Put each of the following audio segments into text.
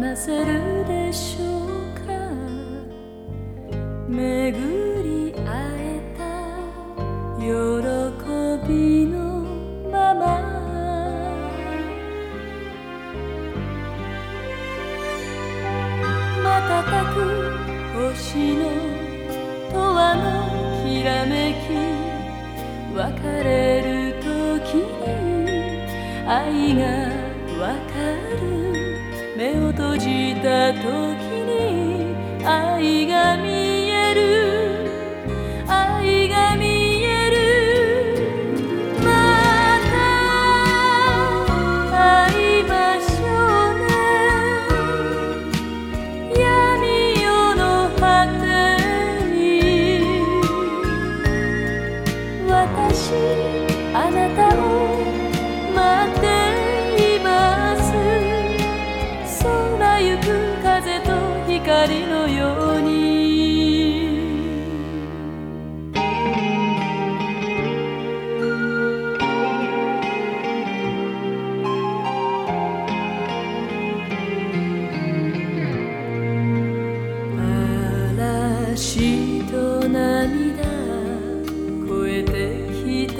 を離せるでしょうか？巡り会えた喜びのまま。瞬く星の永遠のきらめき。別れる時に愛がわかる。目を閉じた時に愛が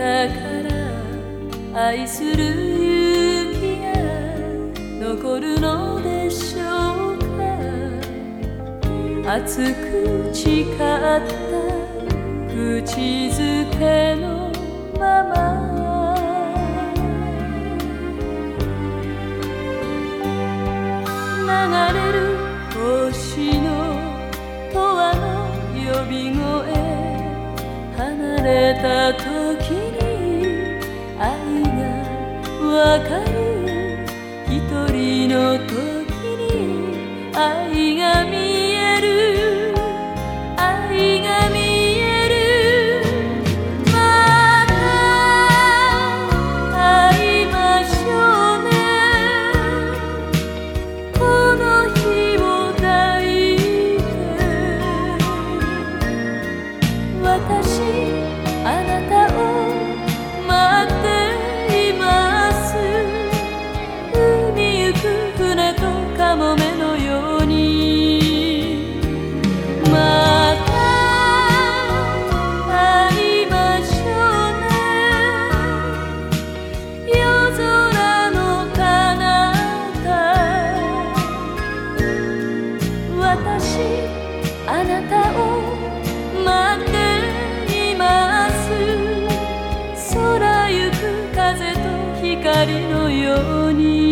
から愛する勇気が残るのでしょうか。熱く誓った口づけのまま。流れる星の永遠の呼び声離れた時かる。一人の時に愛が見える。愛が見える。また会いましょうね。この日を抱いて。私あなたを待っています。空ゆく風と光のように。